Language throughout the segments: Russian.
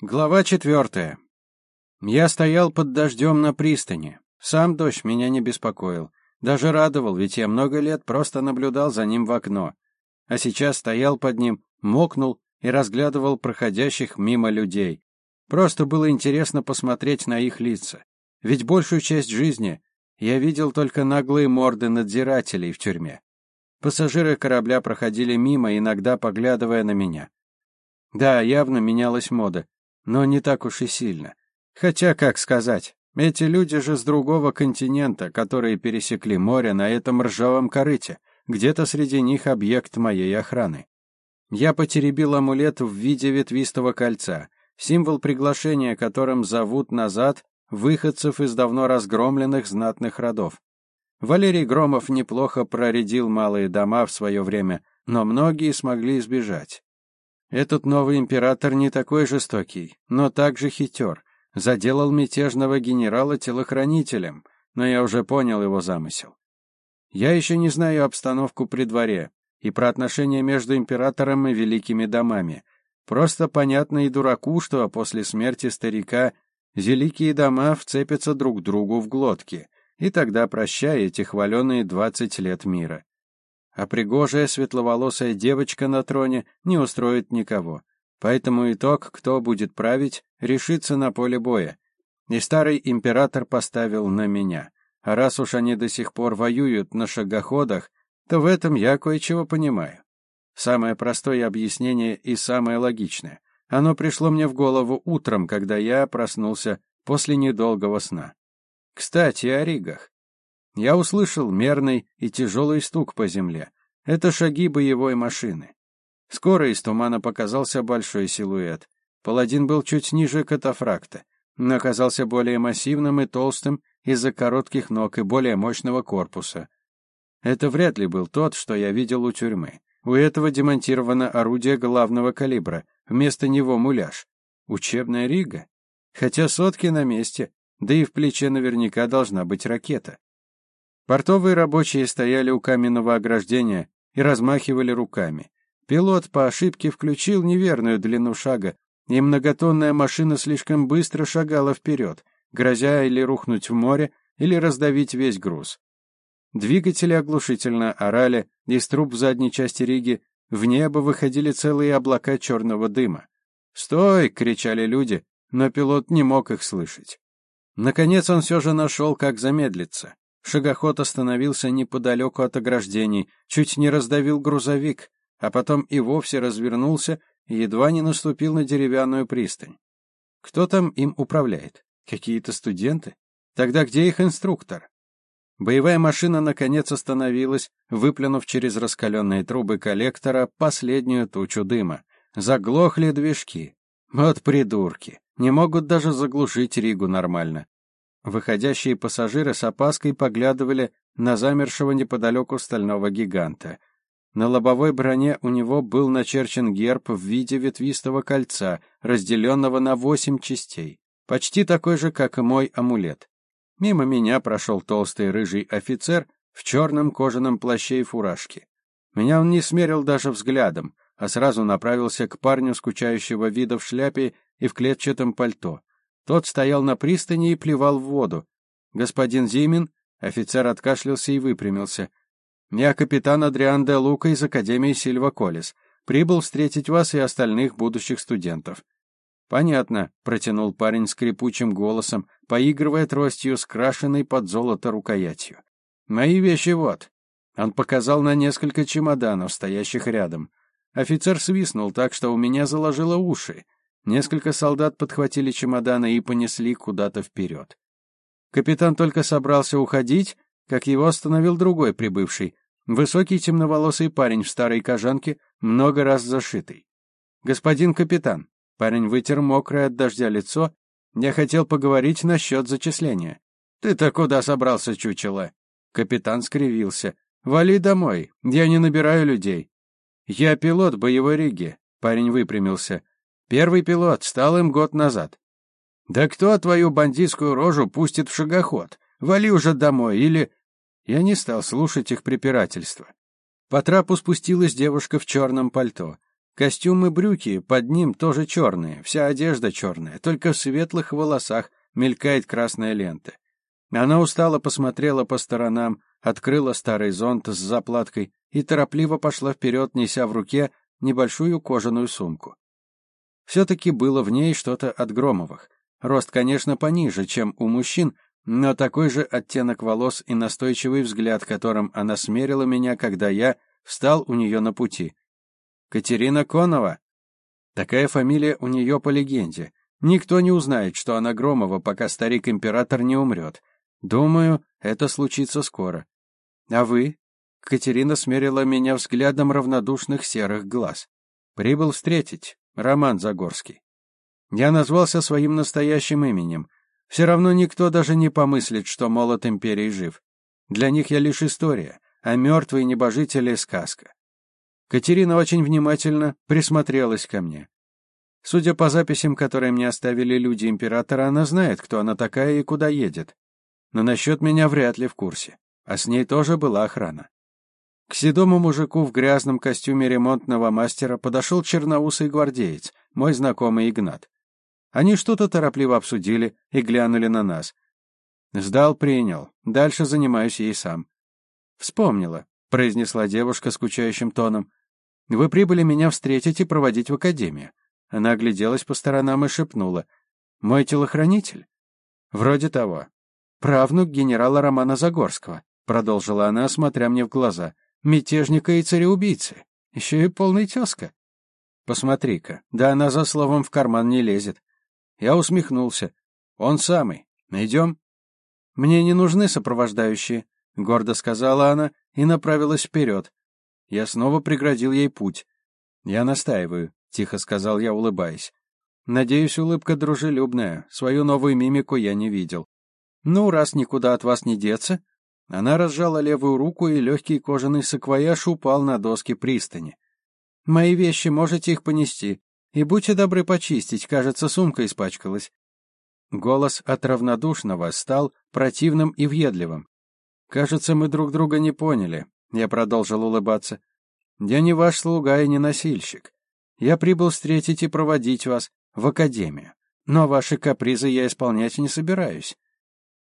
Глава четвертая. Я стоял под дождем на пристани. Сам дождь меня не беспокоил. Даже радовал, ведь я много лет просто наблюдал за ним в окно. А сейчас стоял под ним, мокнул и разглядывал проходящих мимо людей. Просто было интересно посмотреть на их лица. Ведь большую часть жизни я видел только наглые морды надзирателей в тюрьме. Пассажиры корабля проходили мимо, иногда поглядывая на меня. Да, явно менялась мода но не так уж и сильно. Хотя, как сказать, эти люди же с другого континента, которые пересекли море на этом ржавом корыте, где-то среди них объект моей охраны. Я потеребил амулет в виде ветвистого кольца, символ приглашения, которым зовут назад выходцев из давно разгромленных знатных родов. Валерий Громов неплохо проредил малые дома в свое время, но многие смогли избежать. Этот новый император не такой жестокий, но также хитер. Заделал мятежного генерала телохранителем, но я уже понял его замысел. Я еще не знаю обстановку при дворе и про отношения между императором и великими домами. Просто понятно и дураку, что после смерти старика великие дома вцепятся друг другу в глотки, и тогда прощай эти хваленые двадцать лет мира а пригожая светловолосая девочка на троне не устроит никого. Поэтому итог, кто будет править, решится на поле боя. И старый император поставил на меня. А раз уж они до сих пор воюют на шагоходах, то в этом я кое-чего понимаю. Самое простое объяснение и самое логичное. Оно пришло мне в голову утром, когда я проснулся после недолгого сна. Кстати, о ригах. Я услышал мерный и тяжелый стук по земле. Это шаги боевой машины. Скоро из тумана показался большой силуэт. Паладин был чуть ниже катафракта, но оказался более массивным и толстым из-за коротких ног и более мощного корпуса. Это вряд ли был тот, что я видел у тюрьмы. У этого демонтировано орудие главного калибра, вместо него муляж. Учебная рига? Хотя сотки на месте, да и в плече наверняка должна быть ракета. Портовые рабочие стояли у каменного ограждения и размахивали руками. Пилот по ошибке включил неверную длину шага, и многотонная машина слишком быстро шагала вперед, грозя или рухнуть в море, или раздавить весь груз. Двигатели оглушительно орали, из труб в задней части Риги в небо выходили целые облака черного дыма. «Стой!» — кричали люди, но пилот не мог их слышать. Наконец он все же нашел, как замедлиться. Шагоход остановился неподалеку от ограждений, чуть не раздавил грузовик, а потом и вовсе развернулся и едва не наступил на деревянную пристань. Кто там им управляет? Какие-то студенты? Тогда где их инструктор? Боевая машина наконец остановилась, выплюнув через раскаленные трубы коллектора последнюю тучу дыма. Заглохли движки. Вот придурки. Не могут даже заглушить Ригу нормально. Выходящие пассажиры с опаской поглядывали на замершего неподалеку стального гиганта. На лобовой броне у него был начерчен герб в виде ветвистого кольца, разделенного на восемь частей, почти такой же, как и мой амулет. Мимо меня прошел толстый рыжий офицер в черном кожаном плаще и фуражке. Меня он не смерил даже взглядом, а сразу направился к парню скучающего вида в шляпе и в клетчатом пальто. Тот стоял на пристани и плевал в воду. «Господин Зимин?» Офицер откашлялся и выпрямился. «Я капитан Адриан де Лука из Академии Сильва Колес. Прибыл встретить вас и остальных будущих студентов». «Понятно», — протянул парень скрипучим голосом, поигрывая тростью с крашенной под золото рукоятью. «Мои вещи вот». Он показал на несколько чемоданов, стоящих рядом. Офицер свистнул так, что у меня заложило уши. Несколько солдат подхватили чемоданы и понесли куда-то вперед. Капитан только собрался уходить, как его остановил другой прибывший, высокий темноволосый парень в старой кожанке, много раз зашитый. «Господин капитан», — парень вытер мокрое от дождя лицо, «я хотел поговорить насчет зачисления». «Ты-то куда собрался, чучело?» Капитан скривился. «Вали домой, я не набираю людей». «Я пилот боевой риги», — парень выпрямился. Первый пилот стал им год назад. Да кто твою бандитскую рожу пустит в шагоход? Вали уже домой или... Я не стал слушать их препирательства. По трапу спустилась девушка в черном пальто. Костюмы брюки под ним тоже черные, вся одежда черная, только в светлых волосах мелькает красная лента. Она устало посмотрела по сторонам, открыла старый зонт с заплаткой и торопливо пошла вперед, неся в руке небольшую кожаную сумку. Все-таки было в ней что-то от Громовых. Рост, конечно, пониже, чем у мужчин, но такой же оттенок волос и настойчивый взгляд, которым она смерила меня, когда я встал у нее на пути. Катерина Конова. Такая фамилия у нее по легенде. Никто не узнает, что она Громова, пока старик-император не умрет. Думаю, это случится скоро. А вы? Катерина смерила меня взглядом равнодушных серых глаз. Прибыл встретить. Роман Загорский. Я назвался своим настоящим именем. Все равно никто даже не помыслит, что молот империи жив. Для них я лишь история, а мертвые небожители — сказка. Катерина очень внимательно присмотрелась ко мне. Судя по записям, которые мне оставили люди императора, она знает, кто она такая и куда едет. Но насчет меня вряд ли в курсе. А с ней тоже была охрана. К седому мужику в грязном костюме ремонтного мастера подошел черноусый гвардеец, мой знакомый Игнат. Они что-то торопливо обсудили и глянули на нас. Сдал, принял. Дальше занимаюсь ей сам. Вспомнила, произнесла девушка скучающим тоном. Вы прибыли меня встретить и проводить в академию. Она огляделась по сторонам и шепнула. Мой телохранитель? Вроде того. Правнук генерала Романа Загорского, продолжила она, смотря мне в глаза. Мятежника и цареубийцы. Еще и полный тезка. Посмотри-ка, да она за словом в карман не лезет. Я усмехнулся. Он самый. Идем? Мне не нужны сопровождающие, гордо сказала она и направилась вперед. Я снова преградил ей путь. Я настаиваю, тихо сказал я, улыбаясь. Надеюсь, улыбка дружелюбная. Свою новую мимику я не видел. Ну, раз никуда от вас не деться, она разжала левую руку, и легкий кожаный саквояж упал на доски пристани. Мои вещи можете их понести. И будьте добры почистить, кажется, сумка испачкалась. Голос от равнодушного стал противным и въедливым. Кажется, мы друг друга не поняли. Я продолжил улыбаться. Я не ваш слуга и не носильщик. Я прибыл встретить и проводить вас в академию. Но ваши капризы я исполнять не собираюсь.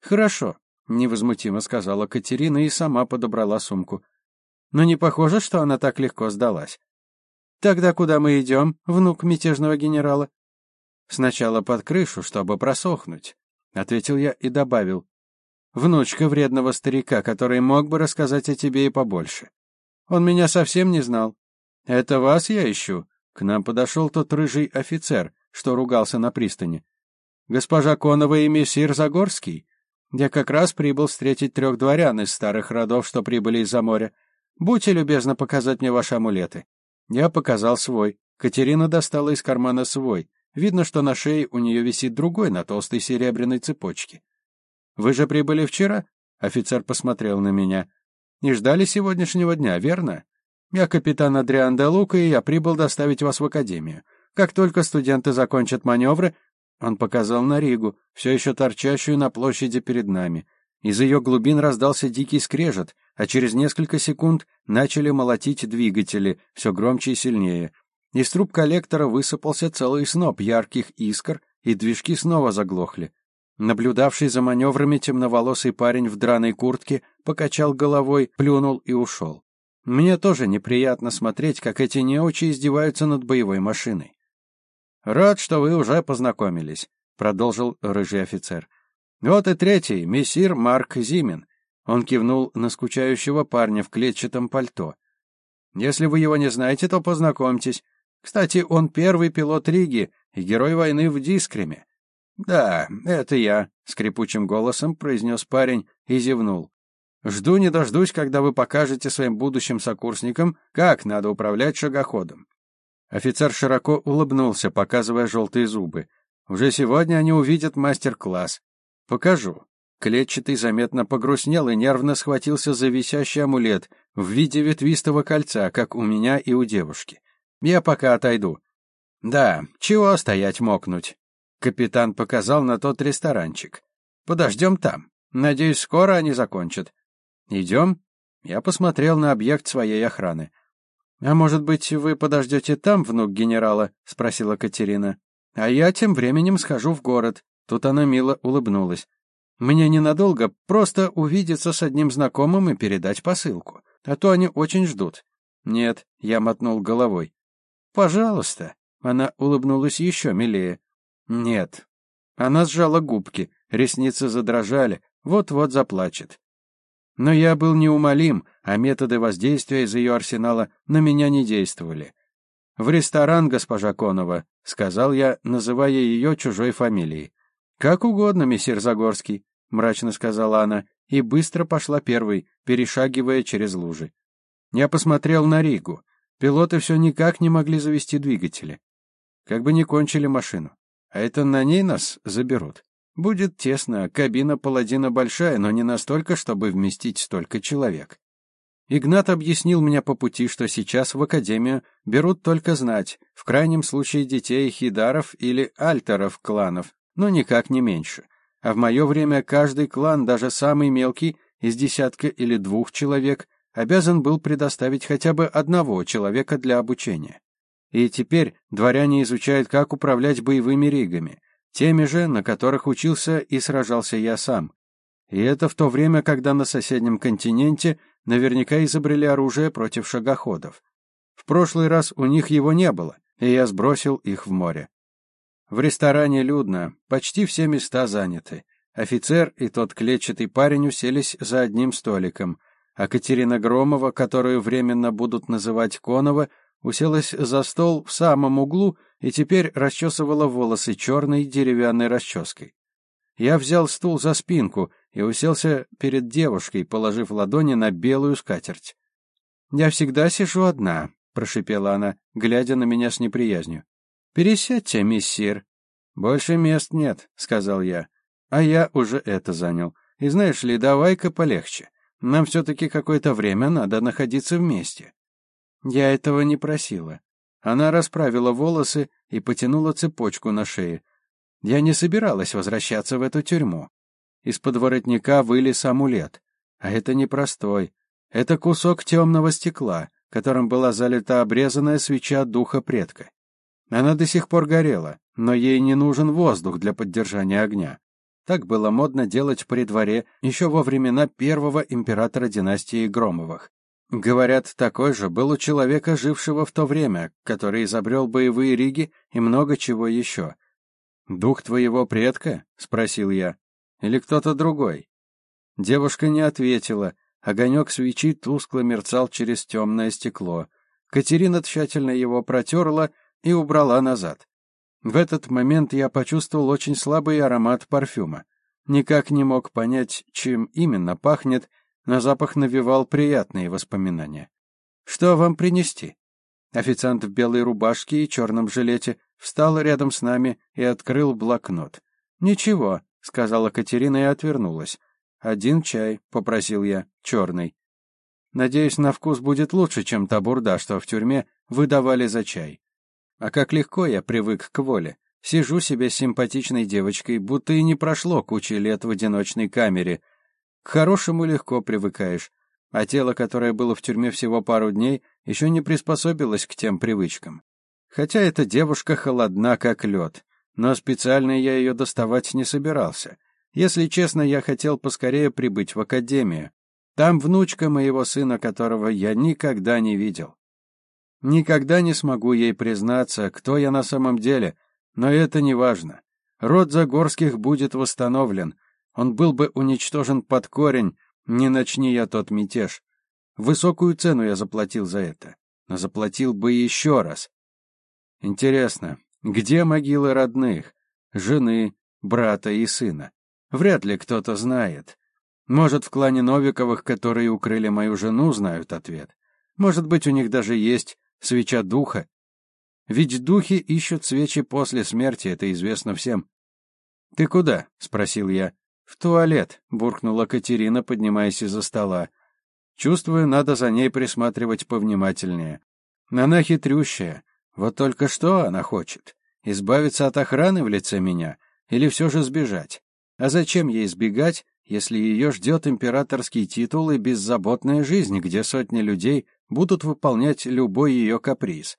Хорошо, невозмутимо сказала Катерина и сама подобрала сумку. Но не похоже, что она так легко сдалась. Тогда куда мы идем, внук мятежного генерала? Сначала под крышу, чтобы просохнуть, ответил я и добавил: внучка вредного старика, который мог бы рассказать о тебе и побольше. Он меня совсем не знал. Это вас я ищу. К нам подошел тот рыжий офицер, что ругался на пристани. Госпожа Конова и мессир Загорский. Я как раз прибыл встретить трех дворян из старых родов, что прибыли из-за моря. Будьте любезны показать мне ваши амулеты. Я показал свой. Катерина достала из кармана свой. Видно, что на шее у нее висит другой на толстой серебряной цепочке. «Вы же прибыли вчера?» Офицер посмотрел на меня. «Не ждали сегодняшнего дня, верно? Я капитан Адриан де Лука, и я прибыл доставить вас в академию. Как только студенты закончат маневры...» Он показал на Ригу, все еще торчащую на площади перед нами. Из ее глубин раздался дикий скрежет, а через несколько секунд начали молотить двигатели, все громче и сильнее. Из труб коллектора высыпался целый сноп ярких искр, и движки снова заглохли. Наблюдавший за маневрами темноволосый парень в драной куртке покачал головой, плюнул и ушел. Мне тоже неприятно смотреть, как эти неучи издеваются над боевой машиной. «Рад, что вы уже познакомились», — продолжил рыжий офицер. «Вот и третий, мессир Марк Зимин. Он кивнул на скучающего парня в клетчатом пальто. Если вы его не знаете, то познакомьтесь. Кстати, он первый пилот Риги и герой войны в Дискреме. Да, это я, скрипучим голосом произнес парень и зевнул. Жду не дождусь, когда вы покажете своим будущим сокурсникам, как надо управлять шагоходом. Офицер широко улыбнулся, показывая желтые зубы. Уже сегодня они увидят мастер-класс. Покажу. Клетчатый заметно погрустнел и нервно схватился за висящий амулет в виде ветвистого кольца, как у меня и у девушки. Я пока отойду. Да, чего стоять мокнуть? Капитан показал на тот ресторанчик. Подождем там. Надеюсь, скоро они закончат. Идем? Я посмотрел на объект своей охраны. «А может быть, вы подождете там, внук генерала?» — спросила Катерина. «А я тем временем схожу в город». Тут она мило улыбнулась. «Мне ненадолго, просто увидеться с одним знакомым и передать посылку. А то они очень ждут». «Нет», — я мотнул головой. «Пожалуйста». Она улыбнулась еще милее. «Нет». Она сжала губки, ресницы задрожали, вот-вот заплачет. Но я был неумолим, а методы воздействия из ее арсенала на меня не действовали. «В ресторан, госпожа Конова», — сказал я, называя ее чужой фамилией. «Как угодно, месье Загорский», — мрачно сказала она, и быстро пошла первой, перешагивая через лужи. Я посмотрел на Ригу. Пилоты все никак не могли завести двигатели. Как бы не кончили машину. А это на ней нас заберут. Будет тесно, кабина паладина большая, но не настолько, чтобы вместить столько человек. Игнат объяснил мне по пути, что сейчас в академию берут только знать, в крайнем случае детей хидаров или альтеров кланов, но никак не меньше. А в мое время каждый клан, даже самый мелкий, из десятка или двух человек, обязан был предоставить хотя бы одного человека для обучения. И теперь дворяне изучают, как управлять боевыми ригами, теми же, на которых учился и сражался я сам. И это в то время, когда на соседнем континенте наверняка изобрели оружие против шагоходов. В прошлый раз у них его не было, и я сбросил их в море. В ресторане людно, почти все места заняты. Офицер и тот клетчатый парень уселись за одним столиком, а Катерина Громова, которую временно будут называть Конова, уселась за стол в самом углу и теперь расчесывала волосы черной деревянной расческой. Я взял стул за спинку и уселся перед девушкой, положив ладони на белую скатерть. «Я всегда сижу одна», — прошипела она, глядя на меня с неприязнью. «Пересядьте, миссир». «Больше мест нет», — сказал я. «А я уже это занял. И знаешь ли, давай-ка полегче. Нам все-таки какое-то время надо находиться вместе». Я этого не просила. Она расправила волосы и потянула цепочку на шее. Я не собиралась возвращаться в эту тюрьму. Из-под воротника вылез амулет. А это не простой. Это кусок темного стекла, которым была залита обрезанная свеча духа предка. Она до сих пор горела, но ей не нужен воздух для поддержания огня. Так было модно делать при дворе еще во времена первого императора династии Громовых. Говорят, такой же был у человека, жившего в то время, который изобрел боевые риги и много чего еще. «Дух твоего предка?» — спросил я. «Или кто-то другой?» Девушка не ответила. Огонек свечи тускло мерцал через темное стекло. Катерина тщательно его протерла и убрала назад. В этот момент я почувствовал очень слабый аромат парфюма. Никак не мог понять, чем именно пахнет, но запах навевал приятные воспоминания. «Что вам принести?» Официант в белой рубашке и черном жилете встал рядом с нами и открыл блокнот. «Ничего», — сказала Катерина и отвернулась. «Один чай», — попросил я, — «черный». «Надеюсь, на вкус будет лучше, чем та бурда, что в тюрьме выдавали за чай». А как легко я привык к воле. Сижу себе с симпатичной девочкой, будто и не прошло кучи лет в одиночной камере, к хорошему легко привыкаешь, а тело, которое было в тюрьме всего пару дней, еще не приспособилось к тем привычкам. Хотя эта девушка холодна, как лед, но специально я ее доставать не собирался. Если честно, я хотел поскорее прибыть в академию. Там внучка моего сына, которого я никогда не видел. Никогда не смогу ей признаться, кто я на самом деле, но это не важно. Род Загорских будет восстановлен, он был бы уничтожен под корень, не начни я тот мятеж. Высокую цену я заплатил за это, но заплатил бы еще раз. Интересно, где могилы родных, жены, брата и сына? Вряд ли кто-то знает. Может, в клане Новиковых, которые укрыли мою жену, знают ответ. Может быть, у них даже есть свеча духа. Ведь духи ищут свечи после смерти, это известно всем. «Ты куда?» — спросил я. «В туалет», — буркнула Катерина, поднимаясь из-за стола. «Чувствую, надо за ней присматривать повнимательнее. Она хитрющая. Вот только что она хочет? Избавиться от охраны в лице меня? Или все же сбежать? А зачем ей сбегать, если ее ждет императорский титул и беззаботная жизнь, где сотни людей будут выполнять любой ее каприз.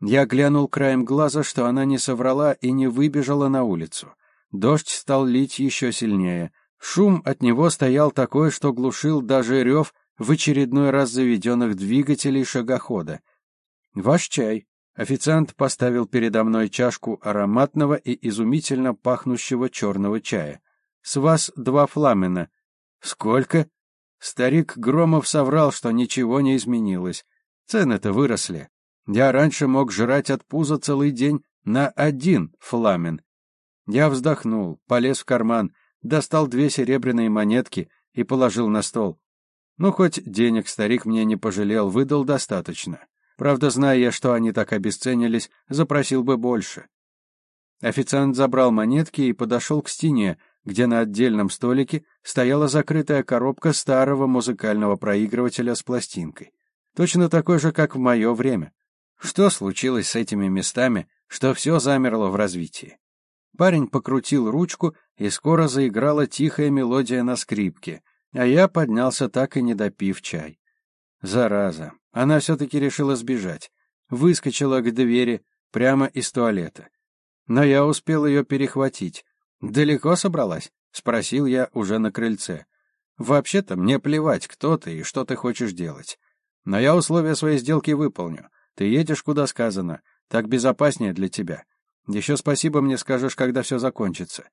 Я глянул краем глаза, что она не соврала и не выбежала на улицу. Дождь стал лить еще сильнее. Шум от него стоял такой, что глушил даже рев в очередной раз заведенных двигателей шагохода. «Ваш чай». Официант поставил передо мной чашку ароматного и изумительно пахнущего черного чая. «С вас два фламена». «Сколько?» Старик Громов соврал, что ничего не изменилось. Цены-то выросли. Я раньше мог жрать от пуза целый день на один фламен. Я вздохнул, полез в карман, достал две серебряные монетки и положил на стол. Ну, хоть денег старик мне не пожалел, выдал достаточно. Правда, зная я, что они так обесценились, запросил бы больше. Официант забрал монетки и подошел к стене, где на отдельном столике стояла закрытая коробка старого музыкального проигрывателя с пластинкой. Точно такой же, как в мое время. Что случилось с этими местами, что все замерло в развитии? Парень покрутил ручку, и скоро заиграла тихая мелодия на скрипке, а я поднялся так и не допив чай. Зараза, она все-таки решила сбежать. Выскочила к двери прямо из туалета. Но я успел ее перехватить. «Далеко собралась?» — спросил я уже на крыльце. «Вообще-то мне плевать, кто ты и что ты хочешь делать. Но я условия своей сделки выполню. Ты едешь, куда сказано. Так безопаснее для тебя. Еще спасибо мне скажешь, когда все закончится.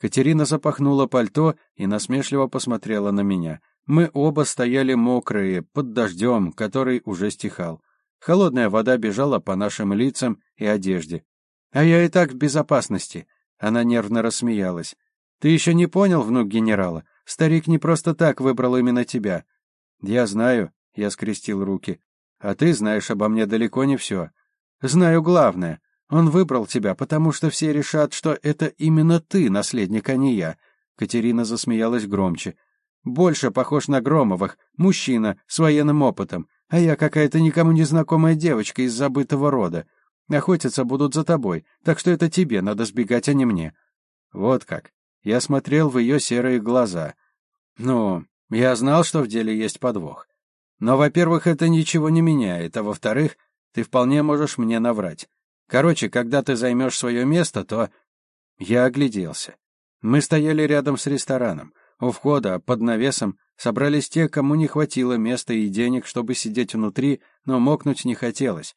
Катерина запахнула пальто и насмешливо посмотрела на меня. Мы оба стояли мокрые, под дождем, который уже стихал. Холодная вода бежала по нашим лицам и одежде. «А я и так в безопасности», — она нервно рассмеялась. «Ты еще не понял, внук генерала? Старик не просто так выбрал именно тебя». «Я знаю», — я скрестил руки. «А ты знаешь обо мне далеко не все. Знаю главное. Он выбрал тебя, потому что все решат, что это именно ты, наследник, а не я. Катерина засмеялась громче. Больше похож на Громовых, мужчина с военным опытом, а я какая-то никому не знакомая девочка из забытого рода. Охотиться будут за тобой, так что это тебе надо сбегать, а не мне. Вот как. Я смотрел в ее серые глаза. Ну, я знал, что в деле есть подвох. Но, во-первых, это ничего не меняет, а во-вторых, ты вполне можешь мне наврать. Короче, когда ты займешь свое место, то...» Я огляделся. Мы стояли рядом с рестораном. У входа, под навесом, собрались те, кому не хватило места и денег, чтобы сидеть внутри, но мокнуть не хотелось.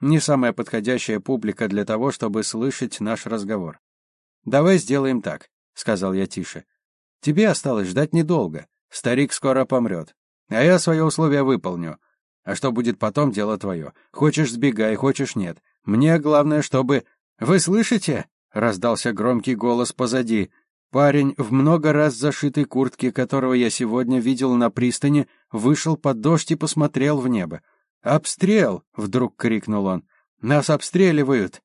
Не самая подходящая публика для того, чтобы слышать наш разговор. «Давай сделаем так», — сказал я тише. «Тебе осталось ждать недолго. Старик скоро помрет. А я свои условия выполню. А что будет потом, дело твое. Хочешь — сбегай, хочешь — нет. Мне главное, чтобы... Вы слышите? Раздался громкий голос позади. Парень в много раз зашитой куртке, которого я сегодня видел на пристани, вышел под дождь и посмотрел в небо. «Обстрел!» — вдруг крикнул он. «Нас обстреливают!»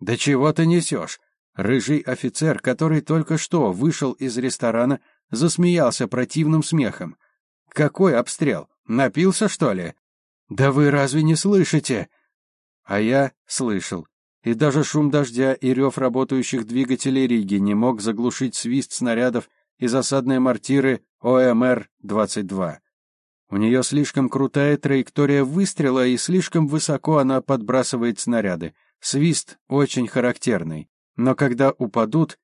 «Да чего ты несешь?» Рыжий офицер, который только что вышел из ресторана, засмеялся противным смехом. «Какой обстрел? Напился, что ли?» «Да вы разве не слышите?» А я слышал. И даже шум дождя и рев работающих двигателей Риги не мог заглушить свист снарядов и засадные мортиры ОМР-22. У нее слишком крутая траектория выстрела, и слишком высоко она подбрасывает снаряды. Свист очень характерный. Но когда упадут...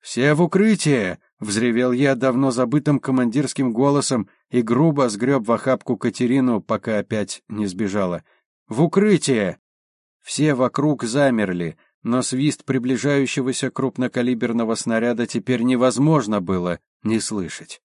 «Все в укрытие!» — взревел я давно забытым командирским голосом и грубо сгреб в охапку Катерину, пока опять не сбежала. «В укрытие!» Все вокруг замерли, но свист приближающегося крупнокалиберного снаряда теперь невозможно было не слышать.